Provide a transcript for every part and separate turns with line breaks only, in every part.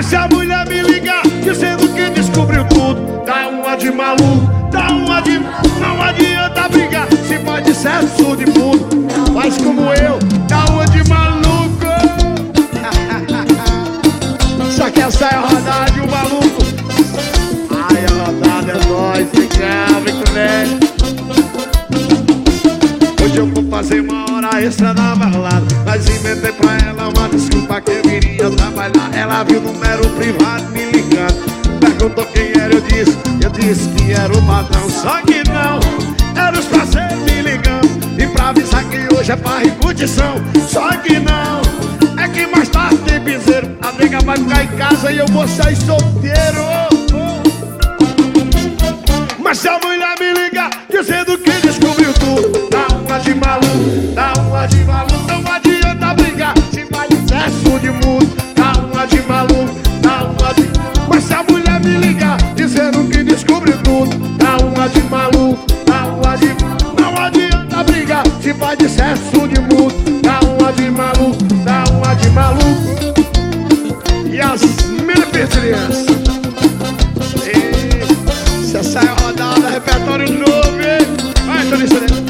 Mas se a mulher me ligar dizendo que descobriu tudo, dá uma de maluco, dá uma de. Não adianta brigar se pode sexo de puto. Faz como eu, dá uma de maluco. Só que essa é a rodada de um maluco. Ai, a rodada é nóis, cá, vem com Hoje eu vou fazer uma hora extra na balada Mas inventei pra ela uma desculpa que eu iria trabalhar. Ela viu o número privado me ligando. Perguntou quem era, eu disse Eu disse que era o patrão. Só que não, era os parceiros me ligando. E pra avisar que hoje é pra repetição Só que não, é que mais tarde tem piseiro. A nega vai ficar em casa e eu vou sair solteiro. Mas se a mulher me ligar dizendo que descobriu tudo. De maluco, dá uma tudo, dá uma de maluco, dá uma de. Não adianta brigar, se vai de excesso de mundo, dá uma de maluco, dá uma de maluco. E as mil pedrinhas. Se essa é rodada, repertório novo, hein? Vai, Toninho,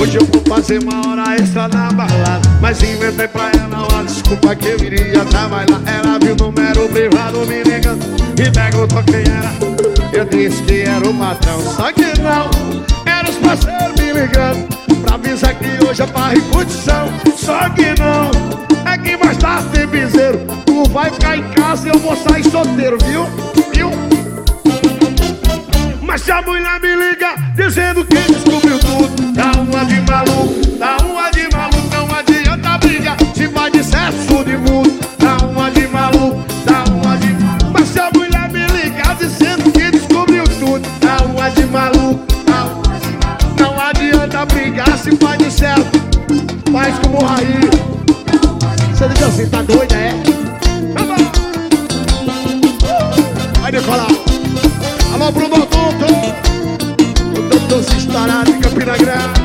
Hoje eu vou fazer uma hora extra na balada Mas inventei pra ela desculpa que eu iria trabalhar Ela viu o número privado me ligando E perguntou quem era Eu disse que era o patrão Só que não, era os parceiros me ligando Pra avisar que hoje é pra repetição Só que não, é que mais tarde tem Tu vai ficar em casa e eu vou sair solteiro, viu? Viu? Mas se a mulher me liga dizendo que descobriu tudo Dá uma de maluco, De maluco, Não adianta brigar se vai de certo Faz como Raí. Você diz assim, tá doida, é? Vai decolar. Alô, Bruno Doutor O doutor se estará de Campina Grande